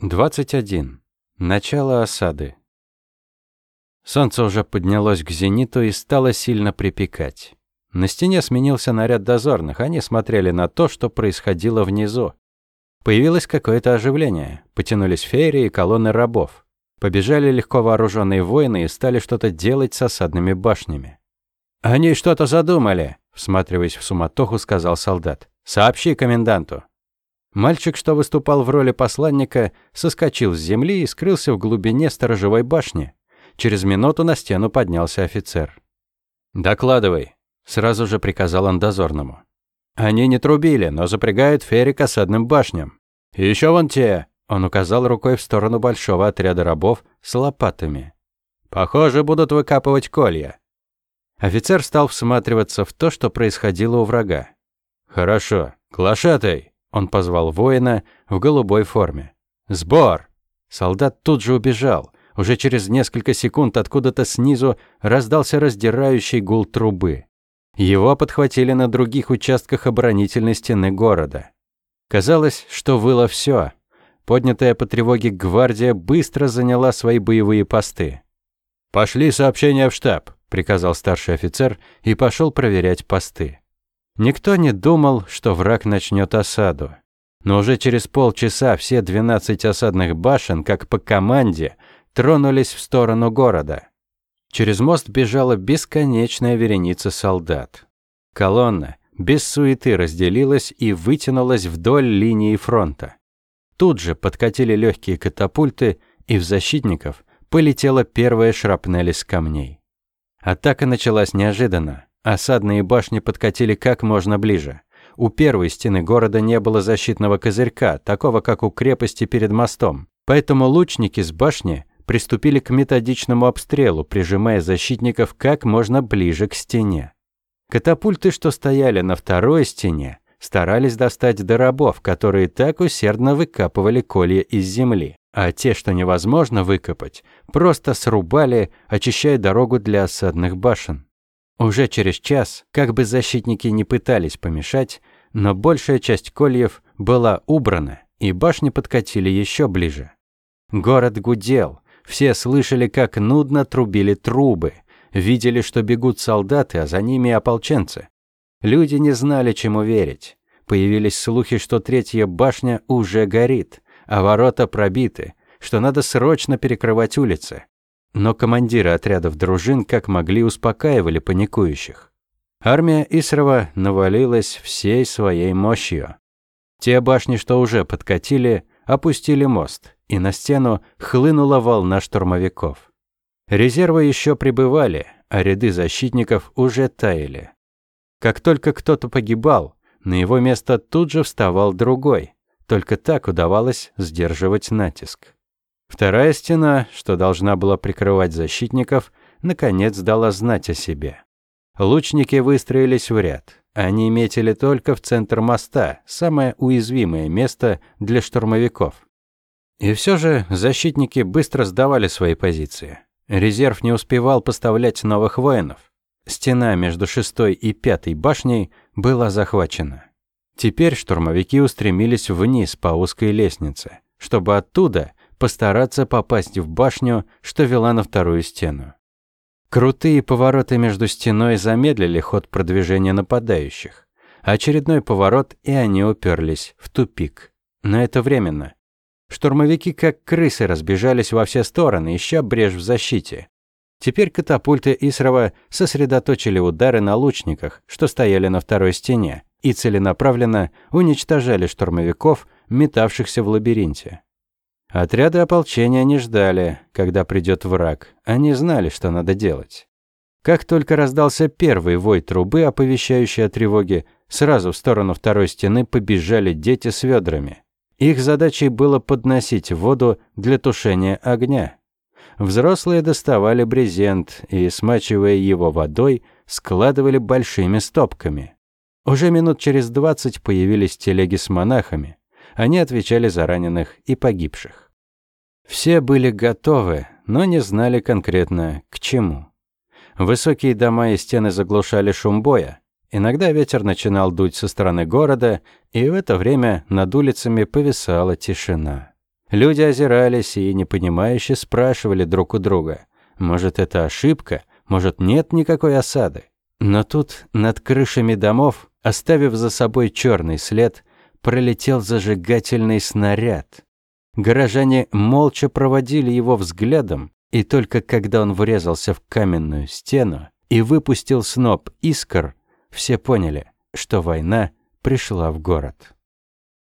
21. Начало осады. Солнце уже поднялось к зениту и стало сильно припекать. На стене сменился наряд дозорных, они смотрели на то, что происходило внизу. Появилось какое-то оживление, потянулись феерии и колонны рабов. Побежали легко вооруженные воины и стали что-то делать с осадными башнями. «Они что-то задумали», – всматриваясь в суматоху, сказал солдат. «Сообщи коменданту». Мальчик, что выступал в роли посланника, соскочил с земли и скрылся в глубине сторожевой башни. Через минуту на стену поднялся офицер. «Докладывай», – сразу же приказал он дозорному. «Они не трубили, но запрягают фери к осадным башням. Еще вон те», – он указал рукой в сторону большого отряда рабов с лопатами. «Похоже, будут выкапывать колья». Офицер стал всматриваться в то, что происходило у врага. «Хорошо. Глашатай!» Он позвал воина в голубой форме. «Сбор!» Солдат тут же убежал. Уже через несколько секунд откуда-то снизу раздался раздирающий гул трубы. Его подхватили на других участках оборонительной стены города. Казалось, что выло все. Поднятая по тревоге гвардия быстро заняла свои боевые посты. «Пошли сообщения в штаб», – приказал старший офицер и пошел проверять посты. Никто не думал, что враг начнет осаду. Но уже через полчаса все 12 осадных башен, как по команде, тронулись в сторону города. Через мост бежала бесконечная вереница солдат. Колонна без суеты разделилась и вытянулась вдоль линии фронта. Тут же подкатили легкие катапульты, и в защитников полетела первая шрапнель из камней. Атака началась неожиданно. Осадные башни подкатили как можно ближе. У первой стены города не было защитного козырька, такого как у крепости перед мостом. Поэтому лучники с башни приступили к методичному обстрелу, прижимая защитников как можно ближе к стене. Катапульты, что стояли на второй стене, старались достать до рабов, которые так усердно выкапывали колья из земли. А те, что невозможно выкопать, просто срубали, очищая дорогу для осадных башен. Уже через час, как бы защитники не пытались помешать, но большая часть кольев была убрана, и башни подкатили еще ближе. Город гудел, все слышали, как нудно трубили трубы, видели, что бегут солдаты, а за ними ополченцы. Люди не знали, чему верить. Появились слухи, что третья башня уже горит, а ворота пробиты, что надо срочно перекрывать улицы. Но командиры отрядов дружин как могли успокаивали паникующих. Армия Исрова навалилась всей своей мощью. Те башни, что уже подкатили, опустили мост, и на стену хлынула волна штурмовиков. Резервы еще прибывали, а ряды защитников уже таяли. Как только кто-то погибал, на его место тут же вставал другой. Только так удавалось сдерживать натиск. Вторая стена, что должна была прикрывать защитников, наконец дала знать о себе. Лучники выстроились в ряд. Они метили только в центр моста, самое уязвимое место для штурмовиков. И все же защитники быстро сдавали свои позиции. Резерв не успевал поставлять новых воинов. Стена между шестой и пятой башней была захвачена. Теперь штурмовики устремились вниз по узкой лестнице, чтобы оттуда постараться попасть в башню, что вела на вторую стену. Крутые повороты между стеной замедлили ход продвижения нападающих. Очередной поворот, и они уперлись в тупик. Но это временно. Штурмовики как крысы разбежались во все стороны, ища брешь в защите. Теперь катапульты Исрова сосредоточили удары на лучниках, что стояли на второй стене, и целенаправленно уничтожали штурмовиков, метавшихся в лабиринте. Отряды ополчения не ждали, когда придет враг. Они знали, что надо делать. Как только раздался первый вой трубы, оповещающий о тревоге, сразу в сторону второй стены побежали дети с ведрами. Их задачей было подносить воду для тушения огня. Взрослые доставали брезент и, смачивая его водой, складывали большими стопками. Уже минут через двадцать появились телеги с монахами. Они отвечали за раненых и погибших. Все были готовы, но не знали конкретно к чему. Высокие дома и стены заглушали шум боя. Иногда ветер начинал дуть со стороны города, и в это время над улицами повисала тишина. Люди озирались и непонимающе спрашивали друг у друга. Может, это ошибка? Может, нет никакой осады? Но тут над крышами домов, оставив за собой черный след, пролетел зажигательный снаряд. Горожане молча проводили его взглядом, и только когда он врезался в каменную стену и выпустил сноп искр, все поняли, что война пришла в город.